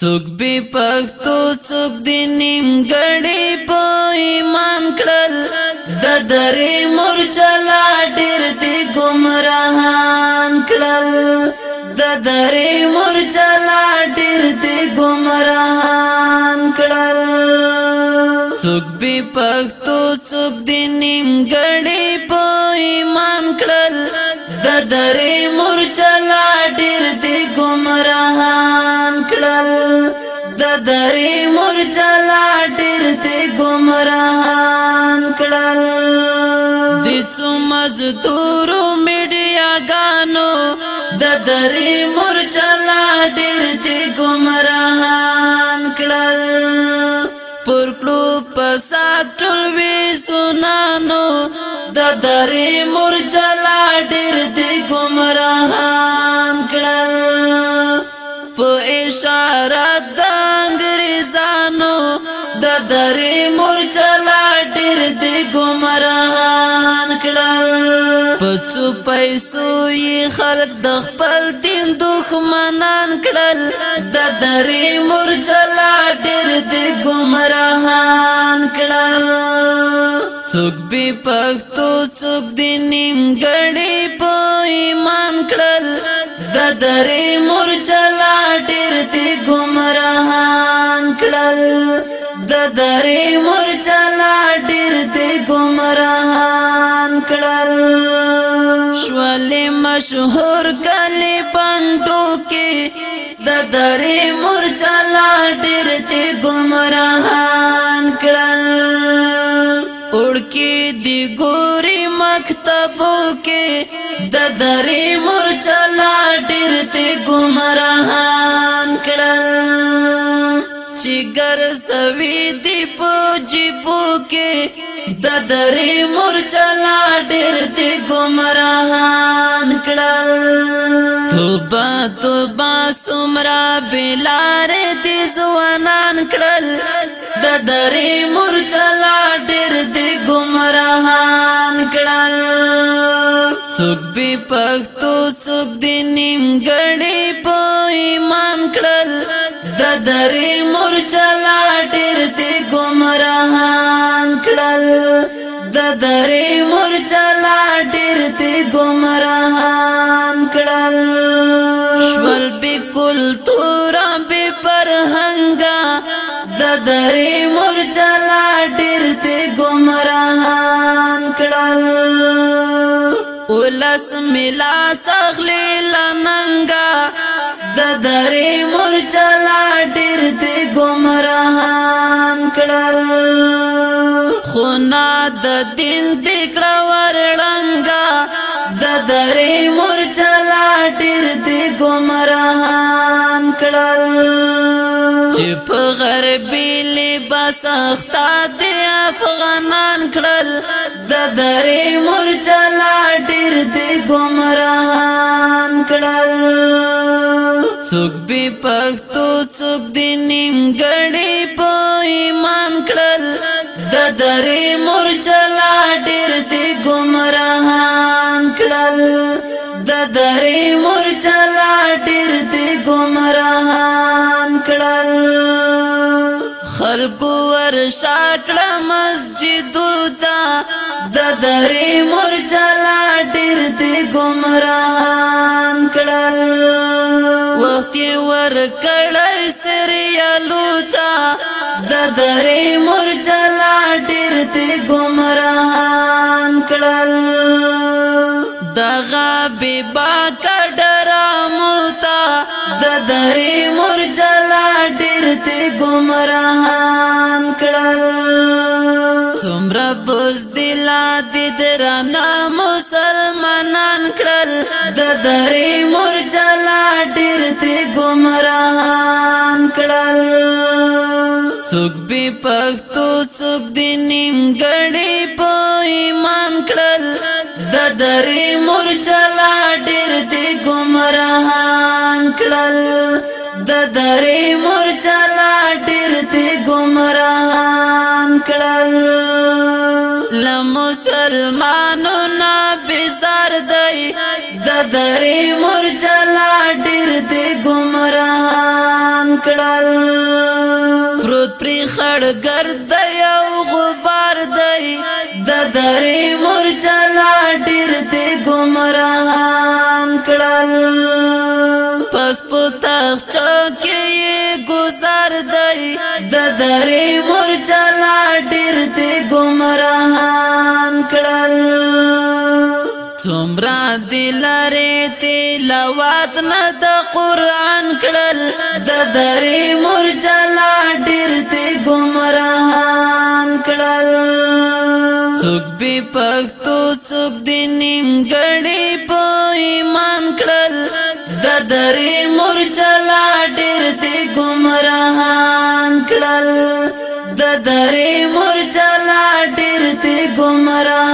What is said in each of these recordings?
څوک به پښتو څوک د نیمګړې په ایمان کړل د درې مرچلا ډېر دې گمراهان کړل د درې مرچلا ډېر دې گمراهان کړل څوک به پښتو څوک د نیمګړې په ایمان کړل د درې مرچلا درې مرچلا ډېر ته گمراهان کړل د څو مزدور میډیا غانو د درې مرچلا ډېر ته گمراهان کړل پر پلو پسات ټول وی سنانو د درې مرچلا ډېر ته پڅو پیسو یې خلق د خپل دین دښمنان کړل د درې مرجلا ډېر دې گمراهان کړل څوک به پښتو څوک دې نیمګړې په ایمان کړل د درې مرجلا ډېر دې گمراهان کړل د درې مرجلا ډېر دې گمراهان مشهور کلی پندو کې د درې مرچلا ډېر دې گمراهان کړل اڑکی دی ګوري مکتبو کې د درې مرچلا ډېر دې گمراهان چې ګرځوي دی په جيبو کې د درې مورچلا ډېر دې ګمراهان کړل توبه توبه سمرا بلار دې ځوانان کړل د درې مورچلا ډېر دې ګمراهان کړل څوک به پښتو څوک دې نیمګړې پوي درې مورچلا ډېر دې ګمراهان کړل د درې مورچلا ډېر دې ګمراهان کړل شول به کلتور به پرهنګا د درې مورچلا ډېر دې ګمراهان کړل ولس ملا سغلی درې مرچلا ډېر دې ګمراهان کړل خو نه د دین دې کړه ورلنګا د درې مرچلا ډېر دې ګمراهان کړل چې په غربي لباس اخته دې افغانان کړل د درې مرچلا ډېر دې ګمراهان کړل څوک به پښتو څوک د نیمګړې په ایمان کړل د درې مرچلا ډېر دې گمراهان کړل د درې مرچلا ډېر دې گمراهان کړل خلق ور شاکړه مسجدو ته د درې مرچلا ډېر ور کړل سریالو تا د درې مرجلا ډېر دې ګمران کړل دغه به با کډرا موتا د درې مرجلا ډېر دې ګمران کړل څومره بوز دلا دې درنا مس کړل د درې مرجلا ډېر دې گمراهان کړل څوک به پښتو څوک دې نیمګړې په ایمان کړل د درې مرجلا ډېر دې گمراهان کړل د درې مرجلا ډېر دې گمراهان کړل لمسلمانو نه سر دی د درې مرجلا ډېر دې ګمران کړل پروت پری خړ ګرد یو غبار دی د درې مرجلا ډېر دې ګمران کړل پس پوتخ چکه گزار دی د درې را دلاره تلاوات نه د قران کړل د درې مرجلا ډېر دې گمراهان کړل څوک به پښتو څوک دې نیمګړې په ایمان کړل د درې مرجلا ډېر دې گمراهان کړل د درې مرجلا ډېر دې گمراهان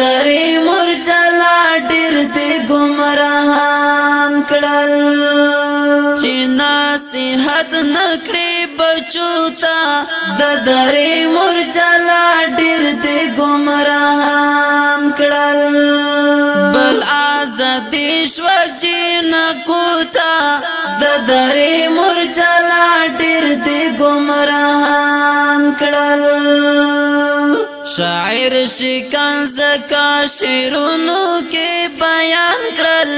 درې مرجلا ډېر دې گمراهان کړل چې نصیحت نکړې بچو تا د درې مرجلا ډېر دې گمراهان کړل بل آزادې شو چې نکو تا د درې مرجلا ډېر دې گمراهان کړل شاعر شکان زکا شیرونو کې بیان کړل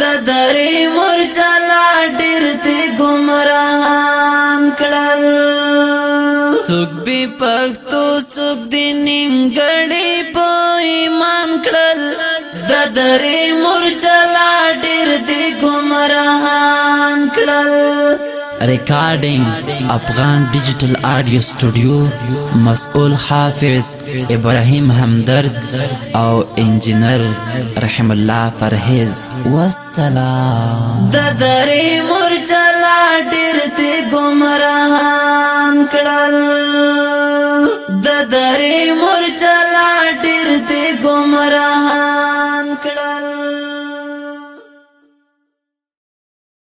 د درې مرچلا ډېر دې ګمراهان کړل څوک به پښتو څوک دې نیمګړې په ایمان کړل د درې مرچلا ډېر دې ګمراهان کړل ریکارډینګ افغان ډیجیټل آډیو سټوډیو مسؤل حافظ ابراهیم همدرد او انجینر رحم الله فرهیز والسلام د درې مرجلا ډیر